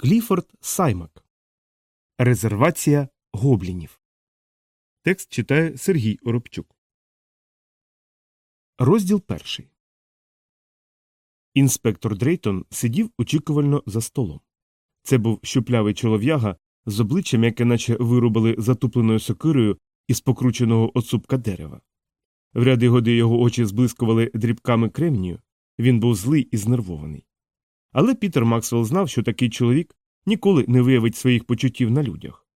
Кліфорд Саймак. Резервація гоблінів. Текст читає Сергій Оробчук. Розділ перший. Інспектор Дрейтон сидів очікувально за столом. Це був щуплявий чолов'яга з обличчям, яке наче вирубали затупленою сокирою із покрученого оцупка дерева. В ряди годи його очі зблискували дрібками кремнію, він був злий і знервований. Але Пітер Максвелл знав, що такий чоловік ніколи не виявить своїх почуттів на людях.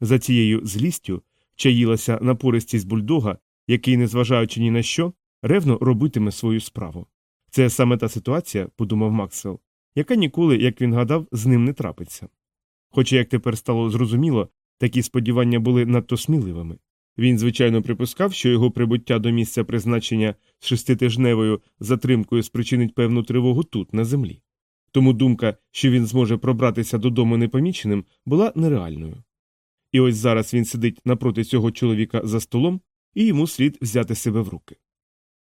За цією злістю чаїлася напористість бульдога, який, незважаючи ні на що, ревно робитиме свою справу. Це саме та ситуація, подумав Максвелл, яка ніколи, як він гадав, з ним не трапиться. Хоча, як тепер стало зрозуміло, такі сподівання були надто сміливими. Він, звичайно, припускав, що його прибуття до місця призначення з шеститижневою затримкою спричинить певну тривогу тут, на землі. Тому думка, що він зможе пробратися додому непоміченим, була нереальною. І ось зараз він сидить напроти цього чоловіка за столом, і йому слід взяти себе в руки.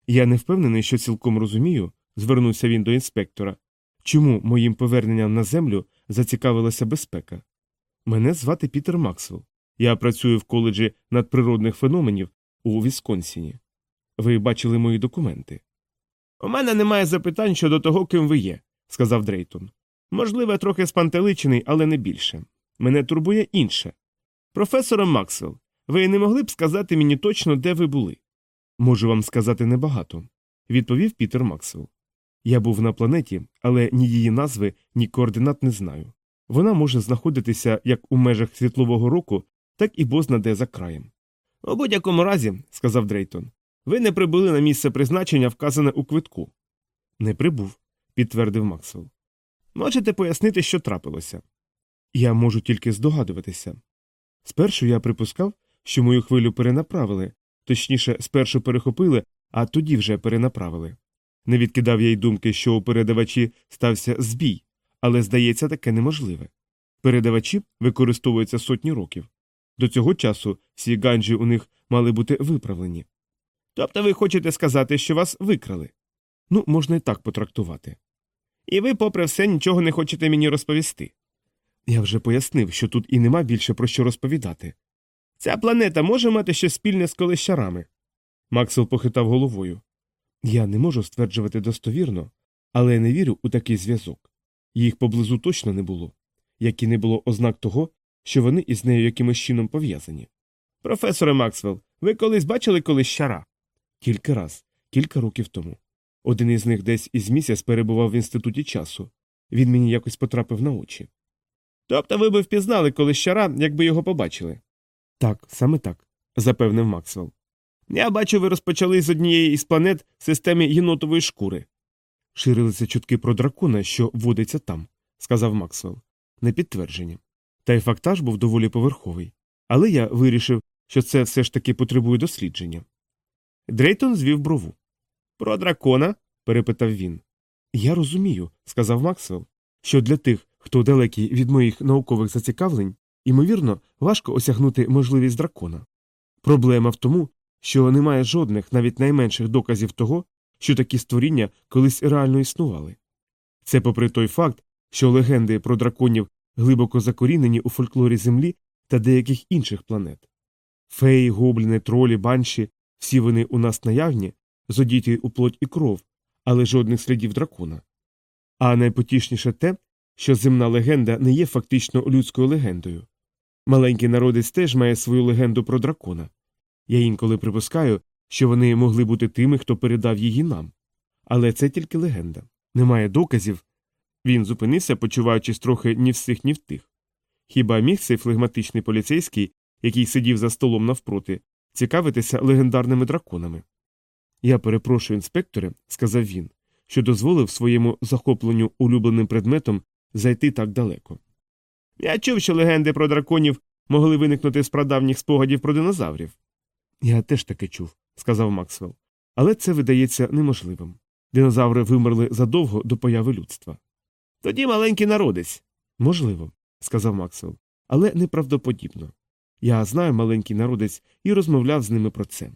Я не впевнений, що цілком розумію, звернувся він до інспектора, чому моїм поверненням на землю зацікавилася безпека. Мене звати Пітер Максвелл. Я працюю в коледжі надприродних феноменів у Вісконсіні. Ви бачили мої документи. У мене немає запитань щодо того, ким ви є, сказав Дрейтон. Можливо, трохи спантеличений, але не більше. Мене турбує інше. Професоре Максвелл, ви не могли б сказати мені точно, де ви були? Можу вам сказати небагато, відповів Пітер Максвелл. Я був на планеті, але ні її назви, ні координат не знаю. Вона може знаходитися як у межах світлового року, так і бозна де за краєм. У будь-якому разі, сказав Дрейтон, ви не прибули на місце призначення, вказане у квитку. Не прибув, підтвердив Максвелл. Можете пояснити, що трапилося? Я можу тільки здогадуватися. Спершу я припускав, що мою хвилю перенаправили, точніше, спершу перехопили, а тоді вже перенаправили. Не відкидав я й думки, що у передавачі стався збій, але, здається, таке неможливе. Передавачі використовуються сотні років. До цього часу всі ганджі у них мали бути виправлені. Тобто ви хочете сказати, що вас викрали? Ну, можна і так потрактувати. І ви, попри все, нічого не хочете мені розповісти. Я вже пояснив, що тут і нема більше про що розповідати. Ця планета може мати щось спільне з колищарами. Максвелл похитав головою. Я не можу стверджувати достовірно, але я не вірю у такий зв'язок. Їх поблизу точно не було, як і не було ознак того, що вони із нею якимось чином пов'язані. Професоре Максвелл, ви колись бачили колись щара? Кілька раз, кілька років тому. Один із них десь із місяць перебував в інституті часу. Він мені якось потрапив на очі. Тобто ви би впізнали коли щара, якби його побачили? Так, саме так, запевнив Максвелл. Я бачу, ви розпочали з однієї із планет системи єнотової шкури. Ширилися чутки про дракона, що водиться там, сказав Максвелл. Не підтвердження. Та й фактаж був доволі поверховий. Але я вирішив, що це все ж таки потребує дослідження. Дрейтон звів брову. Про дракона? перепитав він. Я розумію, сказав Максвелл, що для тих, хто далекий від моїх наукових зацікавлень, ймовірно, важко осягнути можливість дракона. Проблема в тому, що немає жодних, навіть найменших доказів того, що такі створіння колись реально існували. Це попри той факт, що легенди про драконів глибоко закорінені у фольклорі Землі та деяких інших планет. Феї, гобліни, тролі, банші всі вони у нас наявні, зодіті у плоть і кров, але жодних слідів дракона. А найпотішніше те, що земна легенда не є фактично людською легендою. Маленький народець теж має свою легенду про дракона. Я інколи припускаю, що вони могли бути тими, хто передав її нам. Але це тільки легенда. Немає доказів. Він зупинився, почуваючись трохи ні в сих, ні в тих. Хіба міг цей флегматичний поліцейський, який сидів за столом навпроти, цікавитися легендарними драконами? Я перепрошую, інспекторе, сказав він, що дозволив своєму захопленню улюбленим предметом зайти так далеко. Я чув, що легенди про драконів могли виникнути з прадавніх спогадів про динозаврів. Я теж таке чув, сказав Максвелл. Але це видається неможливим. Динозаври вимерли задовго до появи людства. Тоді маленький народець. Можливо, сказав Максвелл, але неправдоподібно. Я знаю маленький народець і розмовляв з ними про це.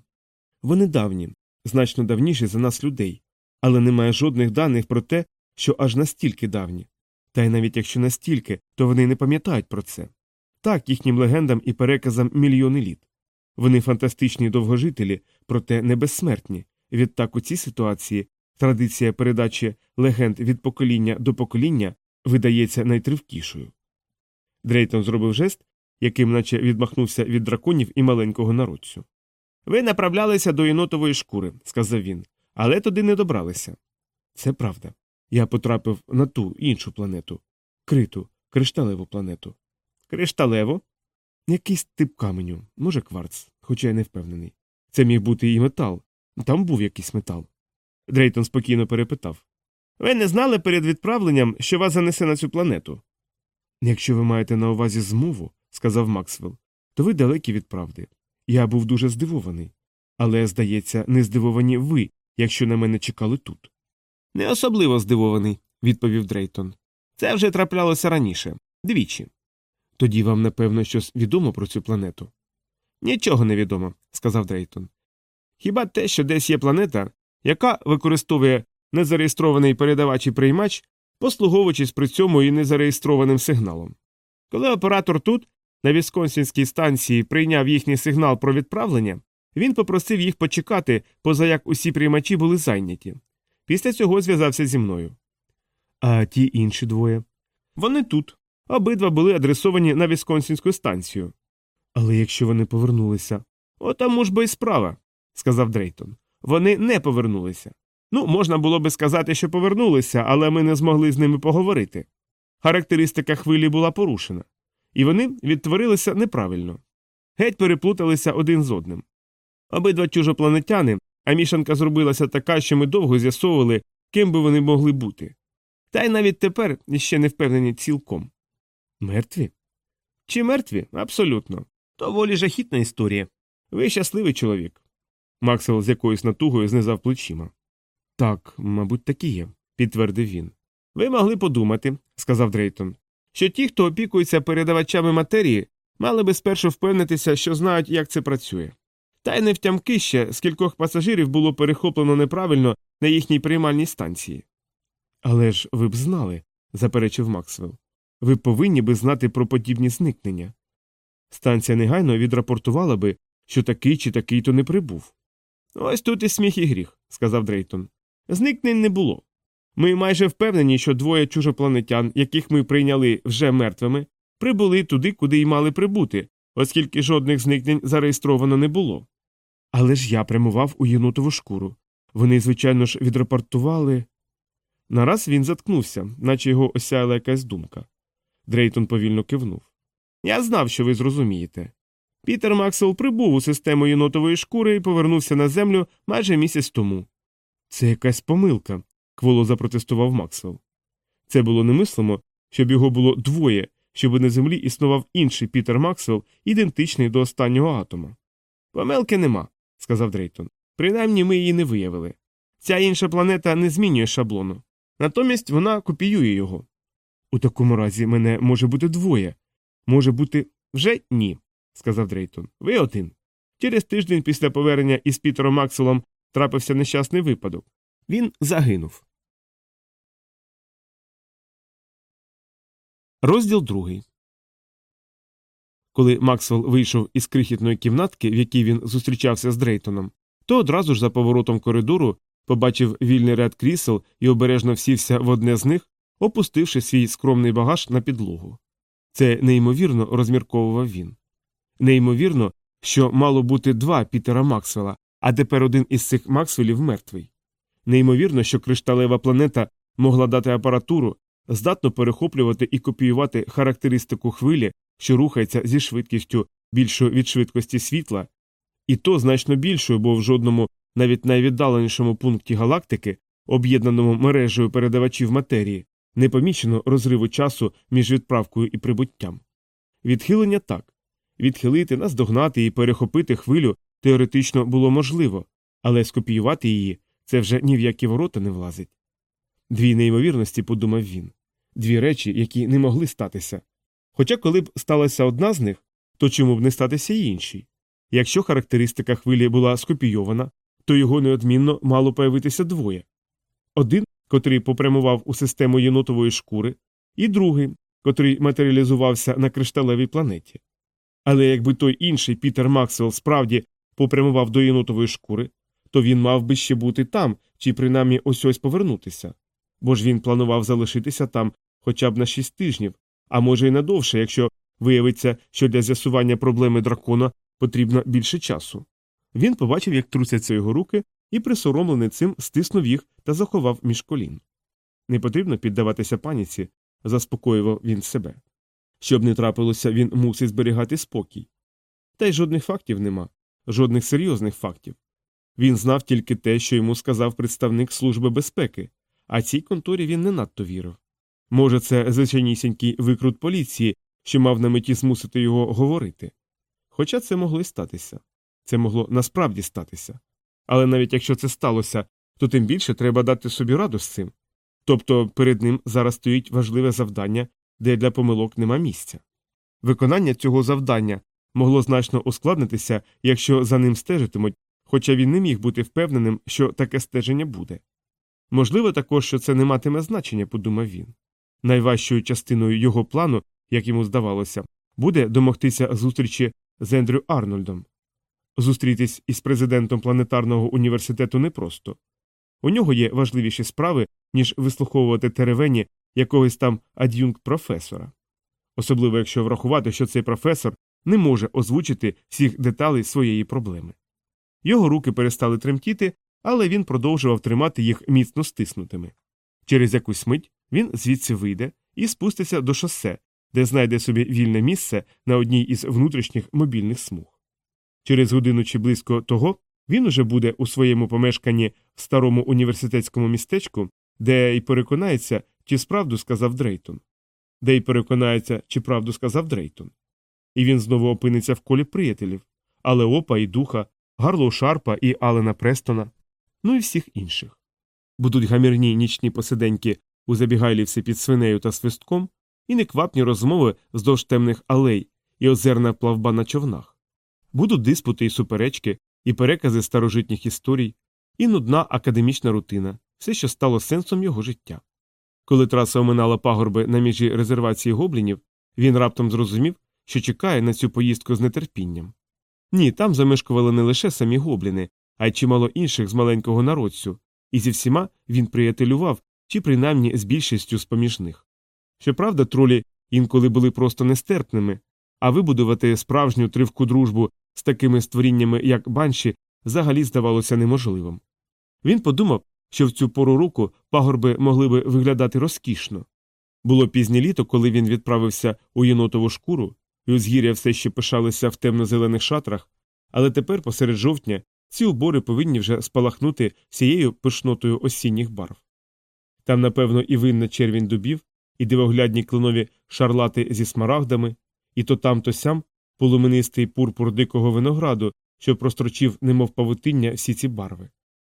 Вони давні, значно давніші за нас людей, але немає жодних даних про те, що аж настільки давні. Та й навіть якщо настільки, то вони не пам'ятають про це. Так, їхнім легендам і переказам мільйони літ. Вони фантастичні довгожителі, проте не безсмертні. Відтак у цій ситуації традиція передачі легенд від покоління до покоління видається найтривкішою. Дрейтон зробив жест, яким наче відмахнувся від драконів і маленького народцю. Ви направлялися до єнотової шкури, сказав він, але туди не добралися. Це правда. Я потрапив на ту іншу планету криту, кришталеву планету. Кришталеву? Якийсь тип каменю, може, кварц, хоча я не впевнений. Це міг бути і метал. Там був якийсь метал. Дрейтон спокійно перепитав. Ви не знали перед відправленням, що вас занесе на цю планету? Якщо ви маєте на увазі змову, сказав Максвелл, то ви далекі від правди. Я був дуже здивований. Але, здається, не здивовані ви, якщо на мене чекали тут. Не особливо здивований, відповів Дрейтон. Це вже траплялося раніше, двічі. Тоді вам, напевно, щось відомо про цю планету. Нічого не відомо, сказав Дрейтон. Хіба те, що десь є планета, яка використовує незареєстрований передавач і приймач, послуговуючись при цьому і незареєстрованим сигналом. Коли оператор тут, на Вісконсінській станції, прийняв їхній сигнал про відправлення, він попросив їх почекати, поза як усі приймачі були зайняті. Після цього зв'язався зі мною. А ті інші двоє. Вони тут. Обидва були адресовані на Вісконсінську станцію. Але якщо вони повернулися. Отому ж бо й справа, сказав Дрейтон. Вони не повернулися. Ну, можна було би сказати, що повернулися, але ми не змогли з ними поговорити. Характеристика хвилі була порушена, і вони відтворилися неправильно. Геть переплуталися один з одним. Обидва чужопланетяни, а мішанка зробилася така, що ми довго з'ясовували, ким би вони могли бути. Та й навіть тепер іще не впевнені цілком. Мертві? Чи мертві? Абсолютно. То волі жахітна історія. Ви щасливий чоловік. Максвелл з якоюсь натугою знизав плечима. Так, мабуть, так і є, підтвердив він. Ви могли подумати, сказав Дрейтон, що ті, хто опікується передавачами матерії, мали би спершу впевнитися, що знають, як це працює. Та й не втямки ще, скількох пасажирів було перехоплено неправильно на їхній приймальній станції. Але ж ви б знали, заперечив Максвелл. Ви повинні би знати про подібні зникнення. Станція негайно відрапортувала би, що такий чи такий то не прибув. Ось тут і сміх і гріх, сказав Дрейтон. Зникнень не було. Ми майже впевнені, що двоє чужопланетян, яких ми прийняли вже мертвими, прибули туди, куди й мали прибути, оскільки жодних зникнень зареєстровано не було. Але ж я прямував у єнотову шкуру. Вони, звичайно ж, відрапортували. Нараз він заткнувся, наче його осяяла якась думка. Дрейтон повільно кивнув. Я знав, що ви зрозумієте. Пітер Максвелл прибув у систему єнотової шкури і повернувся на землю майже місяць тому. Це якась помилка, кволо запротестував Максвелл. Це було немислимо, щоб його було двоє, щоб на землі існував інший Пітер Максвелл, ідентичний до останнього атома. Помилки нема, сказав Дрейтон. Принаймні ми її не виявили. Ця інша планета не змінює шаблону. Натомість вона копіює його. У такому разі мене може бути двоє. Може бути вже ні, сказав Дрейтон. Ви один. Через тиждень після повернення із Пітером Макселом трапився нещасний випадок. Він загинув. Розділ другий. Коли Максвелл вийшов із крихітної кімнатки, в якій він зустрічався з Дрейтоном, то одразу ж за поворотом коридору побачив вільний ряд крісел і обережно всівся в одне з них, опустивши свій скромний багаж на підлогу. Це неймовірно розмірковував він. Неймовірно, що мало бути два Пітера Максвелла, а тепер один із цих Максвелів мертвий. Неймовірно, що кришталева планета могла дати апаратуру, здатно перехоплювати і копіювати характеристику хвилі, що рухається зі швидкістю більшою від швидкості світла, і то значно більшою, бо в жодному, навіть найвіддаленішому пункті галактики, об'єднаному мережею передавачів матерії, не помічено розриву часу між відправкою і прибуттям. Відхилення так відхилити, наздогнати і перехопити хвилю теоретично було можливо, але скопіювати її це вже ні в які ворота не влазить. Дві неймовірності, подумав він, дві речі, які не могли статися. Хоча, коли б сталася одна з них, то чому б не статися й іншій? Якщо характеристика хвилі була скопійована, то його неодмінно мало появитися двоє один, котрий попрямував у систему єнотової шкури, і другий, котрий матеріалізувався на кришталевій планеті. Але якби той інший Пітер Максвелл справді попрямував до єнотової шкури, то він мав би ще бути там чи принаймні ось ось повернутися. Бо ж він планував залишитися там хоча б на шість тижнів, а може й надовше, якщо виявиться, що для з'ясування проблеми дракона потрібно більше часу. Він побачив, як трусяться його руки, і присоромлений цим стиснув їх та заховав між колін. Не потрібно піддаватися паніці, заспокоював він себе. Щоб не трапилося, він мусить зберігати спокій. Та й жодних фактів нема, жодних серйозних фактів. Він знав тільки те, що йому сказав представник Служби безпеки, а цій конторі він не надто вірив. Може, це звичайнісінький викрут поліції, що мав на меті змусити його говорити. Хоча це могло й статися. Це могло насправді статися. Але навіть якщо це сталося, то тим більше треба дати собі раду з цим. Тобто перед ним зараз стоїть важливе завдання, де для помилок нема місця. Виконання цього завдання могло значно ускладнитися, якщо за ним стежитимуть, хоча він не міг бути впевненим, що таке стеження буде. Можливо, також, що це не матиме значення, подумав він. Найважчою частиною його плану, як йому здавалося, буде домогтися зустрічі з Ендрю Арнольдом. Зустрітись із президентом планетарного університету непросто. У нього є важливіші справи, ніж вислуховувати теревені якогось там ад'юнкт професора. Особливо якщо врахувати, що цей професор не може озвучити всіх деталей своєї проблеми. Його руки перестали тремтіти, але він продовжував тримати їх міцно стиснутими. Через якусь мить він звідси вийде і спуститься до шосе, де знайде собі вільне місце на одній із внутрішніх мобільних смуг. Через годину чи близько того він уже буде у своєму помешканні в старому університетському містечку, де й переконається, чи справду сказав Дрейтон, де й переконається, чи правду сказав Дрейтон. І він знову опиниться в колі приятелів, але Опа і Духа, Гарлоу Шарпа і Алена Престона, ну і всіх інших. Будуть гамірні нічні посиденьки у забігайлівці під свинею та свистком, і неквапні розмови вздовж темних алей і озерна плавба на човнах. Будуть диспути і суперечки, і перекази старожитніх історій, і нудна академічна рутина, все, що стало сенсом його життя. Коли траса оминала пагорби на межі резервації гоблінів, він раптом зрозумів, що чекає на цю поїздку з нетерпінням. Ні, там замешкували не лише самі гобліни, а й чимало інших з маленького народцю, і зі всіма він приятелював чи принаймні з більшістю з поміж них. Щоправда, тролі інколи були просто нестерпними, а вибудувати справжню тривку дружбу з такими створіннями, як банші, взагалі здавалося неможливим. Він подумав, що в цю пору року пагорби могли би виглядати розкішно. Було пізнє літо, коли він відправився у єнотову шкуру, і узгір'я все ще пишалися в темно-зелених шатрах, але тепер, посеред жовтня, ці убори повинні вже спалахнути всією пишнотою осінніх барв. Там, напевно, і винна червінь дубів, і дивоглядні клинові шарлати зі смарагдами, і то там, то сям полуменистий пурпур дикого винограду, що прострочив, немов павутиння, всі ці барви.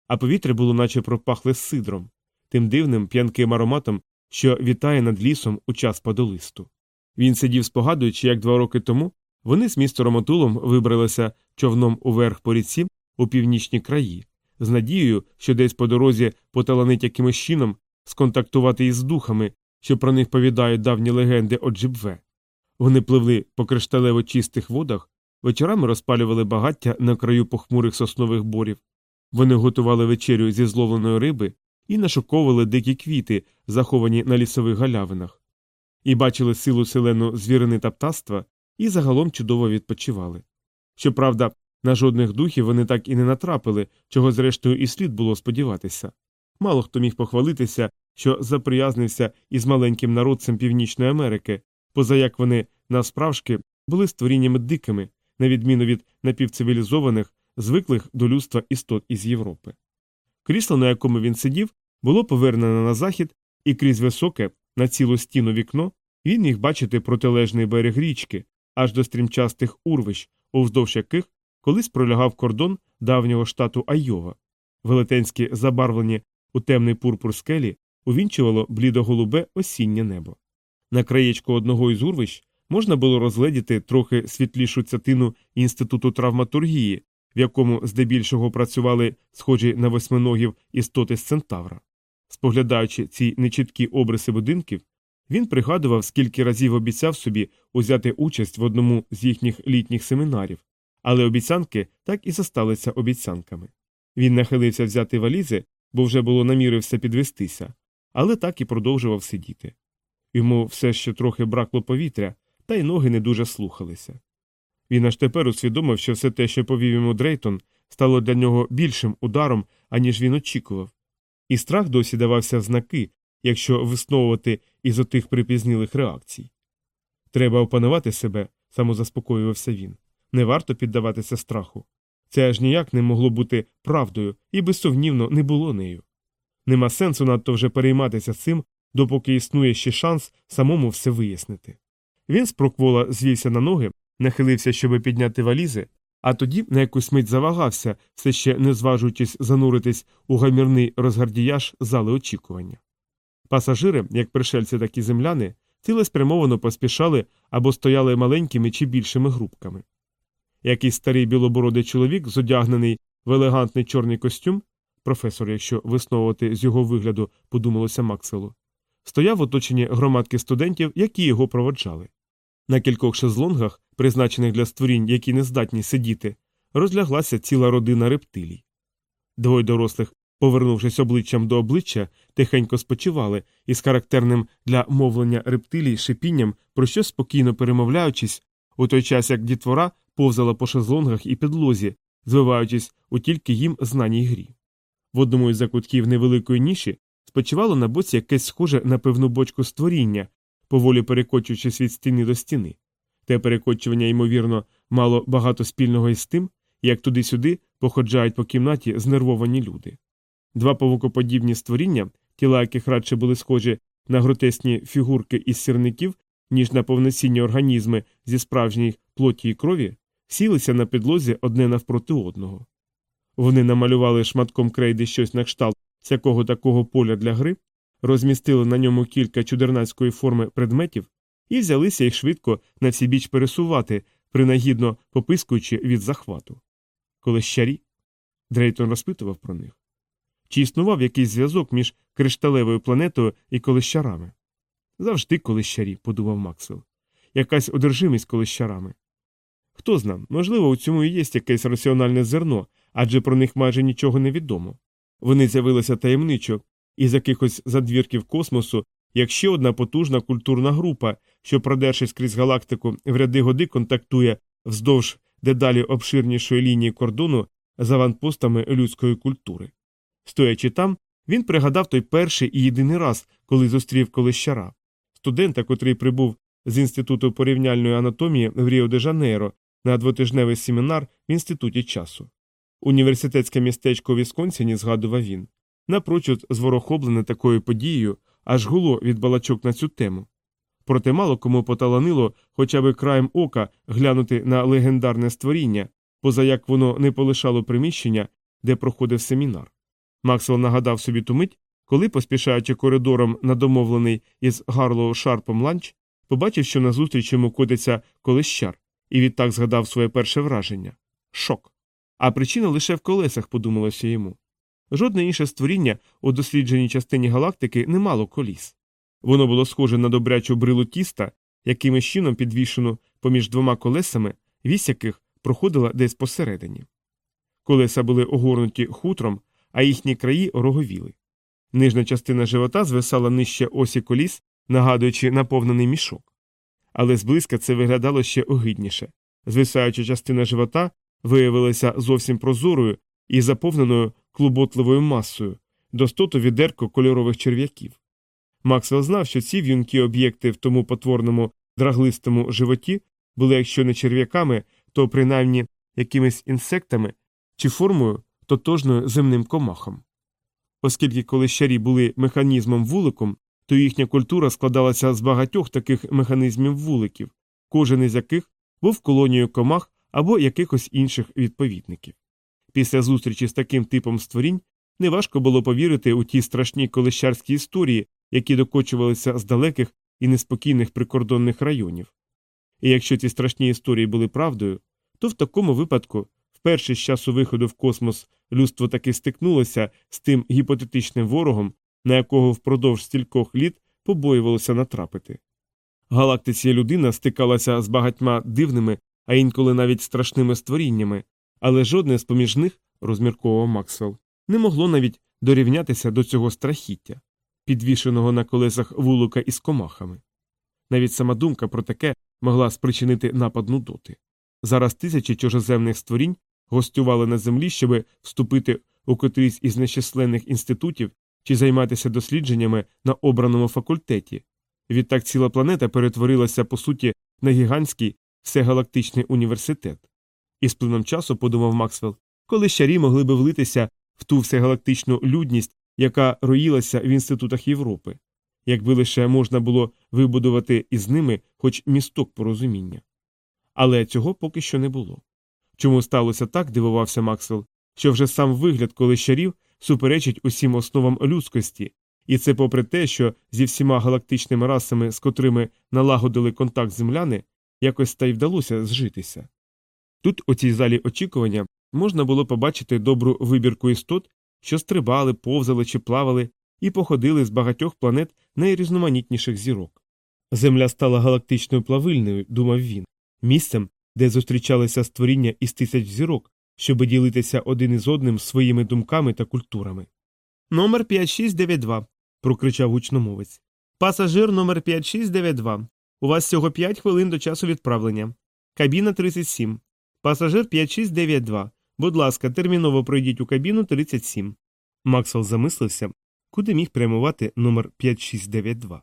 А повітря було наче пропахле сидром, тим дивним п'янким ароматом, що вітає над лісом у час падолисту. Він сидів, спогадуючи, як два роки тому вони з містером Отулом вибралися човном уверх по ріці у північні краї, з надією, що десь по дорозі поталанить якимось чином сконтактувати із духами, що про них повідають давні легенди о Джибве. Вони пливли по кришталево чистих водах, вечорами розпалювали багаття на краю похмурих соснових борів. Вони готували вечерю зі зловленої риби і нашуковували дикі квіти, заховані на лісових галявинах, і бачили силу селену звірини та птаства, і загалом чудово відпочивали. Щоправда, на жодних духів вони так і не натрапили, чого зрештою і слід було сподіватися. Мало хто міг похвалитися, що заприязнився із маленьким народцем Північної Америки, поза як вони насправжки були створіннями дикими, на відміну від напівцивілізованих, звиклих до людства істот із Європи. Крісло, на якому він сидів, було повернене на захід, і крізь високе, на цілу стіну вікно, він міг бачити протилежний берег річки, аж до стрімчастих урвищ, уздовж яких колись пролягав кордон давнього штату Айова. Велетенські забарвлені у темний пурпур скелі увінчувало блідоголубе осіннє небо. На краєчку одного із урвищ можна було розгледіти трохи світлішу цятину інституту травматургії, в якому здебільшого працювали схожі на восьминогів істоти з центавра. Споглядаючи ці нечіткі обриси будинків, Він пригадував, скільки разів обіцяв собі узяти участь в одному з їхніх літніх семінарів, але обіцянки так і зосталися обіцянками. Він нахилився взяти валізи, бо вже було намірився підвестися, але так і продовжував сидіти. Йому все ще трохи бракло повітря, та й ноги не дуже слухалися. Він аж тепер усвідомив, що все те, що повів йому Дрейтон, стало для нього більшим ударом, аніж він очікував, і страх досі давався в знаки, якщо висновувати із отих припізнілих реакцій. Треба опанувати себе, самозаспокоювався він. Не варто піддаватися страху. Це аж ніяк не могло бути правдою і безсумнівно не було нею. Нема сенсу надто вже перейматися цим, допоки існує ще шанс самому все вияснити. Він спроквола звівся на ноги, нахилився, щоби підняти валізи, а тоді на якусь мить завагався, все ще не зважуючись зануритись у гамірний розгардіяж зали очікування. Пасажири, як пришельці, так і земляни, цілеспрямовано поспішали або стояли маленькими чи більшими групками. Якийсь старий білобородий чоловік, зодягнений в елегантний чорний костюм, професор, якщо висновувати з його вигляду, подумалося Макселу, стояв в оточенні громадки студентів, які його проводжали. На кількох шезлонгах, призначених для створінь, які не здатні сидіти, розляглася ціла родина рептилій. Двоє дорослих, повернувшись обличчям до обличчя, тихенько спочивали і з характерним для мовлення рептилій шипінням, про що спокійно перемовляючись, у той час як дітвора повзала по шезлонгах і підлозі, звиваючись у тільки їм знаній грі. В одному із закутків невеликої ніші спочивало на боці якесь схоже на певну бочку створіння, поволі перекочуючись від стіни до стіни. Те перекочування, ймовірно, мало багато спільного із тим, як туди-сюди походжають по кімнаті знервовані люди. Два павукоподібні створіння, тіла яких радше були схожі на гротесні фігурки із сірників, ніж на повноцінні організми зі справжньої плоті і крові, сілися на підлозі одне навпроти одного. Вони намалювали шматком крейди щось на кшталт всякого такого поля для гри, розмістили на ньому кілька чудернацької форми предметів і взялися їх швидко на всі біч пересувати, принагідно попискуючи від захвату. Колещарі? Дрейтон розпитував про них. Чи існував якийсь зв'язок між кришталевою планетою і колещарами? Завжди колищарі, подумав Максвелл. Якась одержимість колищарами. Хто зна, можливо, у цьому і є якесь раціональне зерно, адже про них майже нічого не відомо. Вони з'явилися таємничо із якихось задвірків космосу, як ще одна потужна культурна група, що, продершись крізь галактику, в ряди годи контактує вздовж дедалі обширнішої лінії кордону з аванпостами людської культури. Стоячи там, він пригадав той перший і єдиний раз, коли зустрів колищара, студента, котрий прибув з Інституту порівняльної анатомії в Ріо де Жанейро на двотижневий семінар в інституті часу. Університетське містечко Вісконсіні, згадував він, напрочуд зворохоблене такою подією, аж гуло від балачок на цю тему. Проте мало кому поталанило хоча б краєм ока глянути на легендарне створіння, поза як воно не полишало приміщення, де проходив семінар. Максвелл нагадав собі ту мить, коли, поспішаючи коридором на домовлений із Гарлоу Шарпом ланч, побачив, що назустріч йому котиться колищар, і відтак згадав своє перше враження шок. А причина лише в колесах, подумалося йому. Жодне інше створіння у дослідженій частині галактики не мало коліс. Воно було схоже на добрячу брилу тіста, якимось чином підвішену поміж двома колесами, вісь яких проходила десь посередині. Колеса були огорнуті хутром, а їхні краї роговіли. Нижня частина живота звисала нижче осі коліс, нагадуючи наповнений мішок. Але зблизька це виглядало ще огидніше. Звисаюча частина живота виявилася зовсім прозорою і заповненою клуботливою масою, достоту відерко кольорових черв'яків. Максвелл знав, що ці в'юнкі об'єкти в тому потворному драглистому животі були, якщо не черв'яками, то принаймні якимись інсектами чи формою тотожною земним комахом. Оскільки колищарі були механізмом вуликом, то їхня культура складалася з багатьох таких механізмів вуликів, кожен із яких був колонією комах або якихось інших відповідників. Після зустрічі з таким типом створінь неважко було повірити у ті страшні колищарські історії, які докочувалися з далеких і неспокійних прикордонних районів. І якщо ці страшні історії були правдою, то в такому випадку, вперше з часу виходу в космос, людство таки стикнулося з тим гіпотетичним ворогом, на якого впродовж стількох літ побоювалося натрапити. Галактиці людина стикалася з багатьма дивними, а інколи навіть страшними створіннями, але жодне з поміж них, розмірковував Максвелл, не могло навіть дорівнятися до цього страхіття, підвішеного на колесах вулука із комахами. Навіть сама думка про таке могла спричинити напад нудоти. Зараз тисячі чужоземних створінь гостювали на землі, щоб вступити у котрийсь із нещасленних інститутів чи займатися дослідженнями на обраному факультеті. Відтак ціла планета перетворилася по суті на гігантський всегалактичний університет. І з плином часу, подумав Максвелл, коли щарі могли би влитися в ту всегалактичну людність, яка роїлася в інститутах Європи, якби лише можна було вибудувати із ними хоч місток порозуміння. Але цього поки що не було. Чому сталося так, дивувався Максвелл, що вже сам вигляд колищарів суперечить усім основам людськості, і це попри те, що зі всіма галактичними расами, з котрими налагодили контакт земляни, якось та й вдалося зжитися. Тут, у цій залі очікування, можна було побачити добру вибірку істот, що стрибали, повзали чи плавали і походили з багатьох планет найрізноманітніших зірок. Земля стала галактичною плавильною, думав він, місцем, де зустрічалися створіння із тисяч зірок, щоби ділитися один із одним своїми думками та культурами. Номер 5692. прокричав гучномовець. Пасажир номер 5692. У вас всього 5 хвилин до часу відправлення. Кабіна 37. Пасажир 5692. Будь ласка, терміново пройдіть у кабіну 37. Максвелл замислився, куди міг прямувати номер 5692.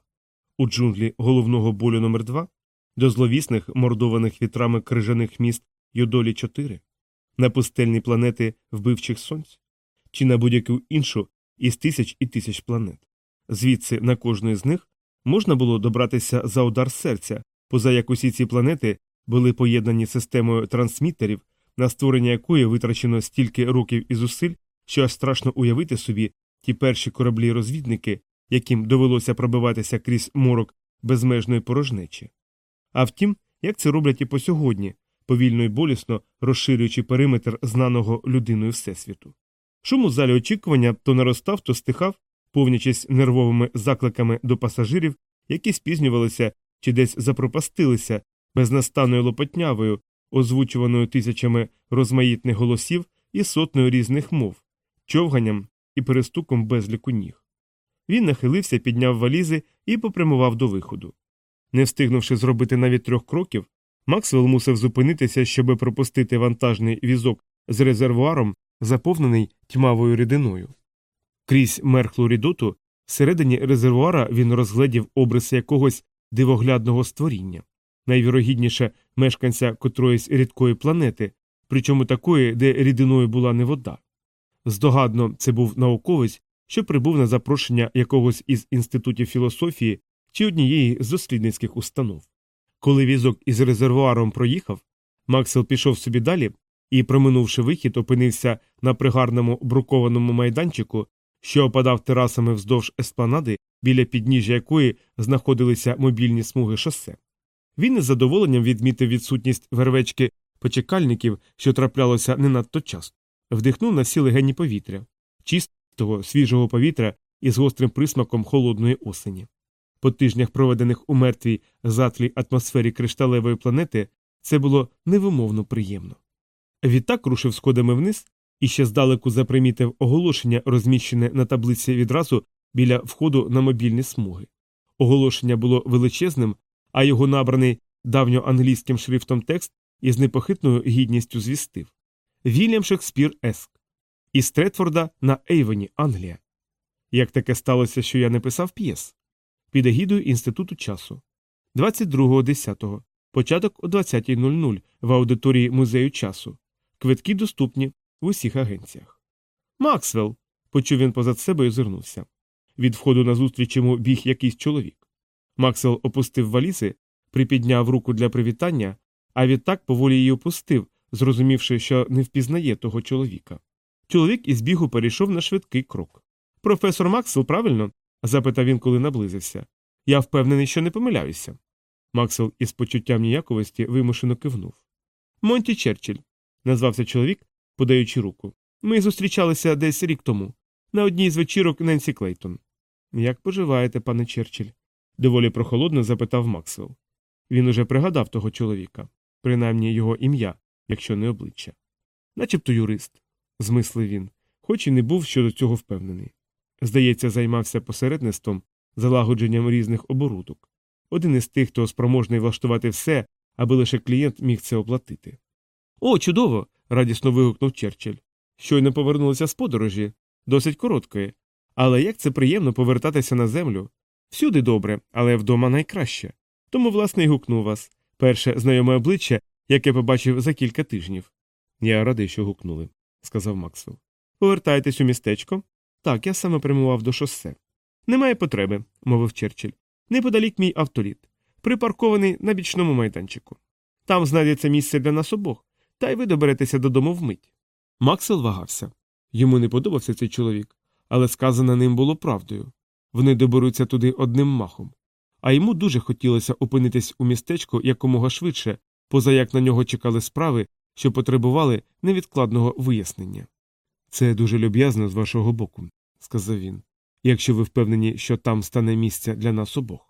У джунглі головного болю номер 2 до зловісних мордованих вітрами крижаних міст Йодолі 4 на пустельні планети вбивчих сонць, чи на будь-яку іншу із тисяч і тисяч планет. Звідси на кожної з них можна було добратися за удар серця, поза як усі ці планети були поєднані системою трансмітерів, на створення якої витрачено стільки років і зусиль, що аж страшно уявити собі ті перші кораблі-розвідники, яким довелося пробиватися крізь морок безмежної порожнечі. А втім, як це роблять і по сьогодні, повільно і болісно розширюючи периметр знаного людиною Всесвіту. Шум у залі очікування то наростав, то стихав, повнячись нервовими закликами до пасажирів, які спізнювалися чи десь запропастилися безнастанною лопотнявою, озвучуваною тисячами розмаїтних голосів і сотнею різних мов, човганням і перестуком безліку ніг. Він нахилився, підняв валізи і попрямував до виходу. Не встигнувши зробити навіть трьох кроків, Максвелл мусив зупинитися, щоби пропустити вантажний візок з резервуаром, заповнений тьмавою рідиною. Крізь мерхлу рідоту, всередині резервуара він розгледів обриси якогось дивоглядного створіння, найвірогідніше мешканця котроїсь рідкої планети, причому такої, де рідиною була не вода. Здогадно, це був науковець, що прибув на запрошення якогось із інститутів філософії чи однієї з дослідницьких установ. Коли візок із резервуаром проїхав, Максел пішов собі далі і, проминувши вихід, опинився на пригарному брукованому майданчику, що опадав терасами вздовж еспланади, біля підніжжя якої знаходилися мобільні смуги шосе. Він із задоволенням відмітив відсутність вервечки почекальників, що траплялося не надто часто, вдихнув на всі легені повітря, чистого, свіжого повітря із гострим присмаком холодної осені. По тижнях, проведених у мертвій затлій атмосфері кришталевої планети, це було невимовно приємно. Відтак рушив сходами вниз і ще здалеку запримітив оголошення, розміщене на таблиці відразу біля входу на мобільні смуги. Оголошення було величезним, а його набраний давньоанглійським шрифтом текст із непохитною гідністю звістив Вільям Шекспір Еск із Третфорда на Ейвені, Англія. Як таке сталося, що я не писав п'єс? Під егідою Інституту часу. 22.10. Початок о 20.00 в аудиторії музею часу. Квитки доступні в усіх агенціях. Максвелл. почув він позад себе і озирнувся. Від входу на зустріч йому біг якийсь чоловік. Максвелл опустив валізи, припідняв руку для привітання, а відтак поволі її опустив, зрозумівши, що не впізнає того чоловіка. Чоловік із бігу перейшов на швидкий крок. Професор Максвелл, правильно? Запитав він, коли наблизився. Я впевнений, що не помиляюся. Максвелл із почуттям ніяковості вимушено кивнув. Монті Черчилль, назвався чоловік, подаючи руку. Ми зустрічалися десь рік тому, на одній з вечірок Ненсі Клейтон. Як поживаєте, пане Черчилль? доволі прохолодно запитав Максвелл. Він уже пригадав того чоловіка, принаймні його ім'я, якщо не обличчя. Начебто юрист, змислив він, хоч і не був щодо цього впевнений. Здається, займався посередництвом, залагодженням різних оборудок. Один із тих, хто спроможний влаштувати все, аби лише клієнт міг це оплатити. О, чудово. радісно вигукнув Черчилль. Щойно повернулися з подорожі, досить короткої. Але як це приємно повертатися на землю. Всюди добре, але вдома найкраще. Тому, власне, й гукнув вас перше знайоме обличчя, яке побачив за кілька тижнів. Я радий, що гукнули, сказав Максвелл. Повертайтесь у містечко. Так, я саме прямував до шосе. Немає потреби, мовив Черчилль. Неподалік мій автоліт, припаркований на бічному майданчику. Там знайдеться місце для нас обох, та й ви доберетеся додому вмить. Максвелл вагався. Йому не подобався цей чоловік, але сказане ним було правдою. Вони доберуться туди одним махом. А йому дуже хотілося опинитись у містечку якомога швидше, поза як на нього чекали справи, що потребували невідкладного вияснення. Це дуже люб'язно з вашого боку, сказав він, якщо ви впевнені, що там стане місце для нас обох.